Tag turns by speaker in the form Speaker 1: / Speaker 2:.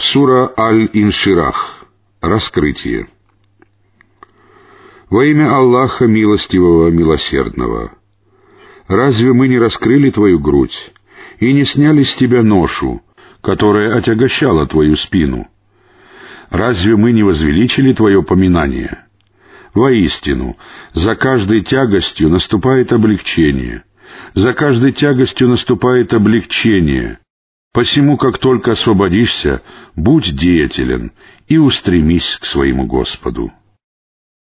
Speaker 1: Сура Аль-Инширах. Раскрытие. Во имя Аллаха Милостивого, Милосердного. Разве мы не раскрыли твою грудь и не сняли с тебя ношу, которая отягощала твою спину? Разве мы не возвеличили твое поминание? Воистину, за каждой тягостью наступает облегчение, за каждой тягостью наступает облегчение, Посему, как только освободишься, будь деятелен и устремись к своему Господу.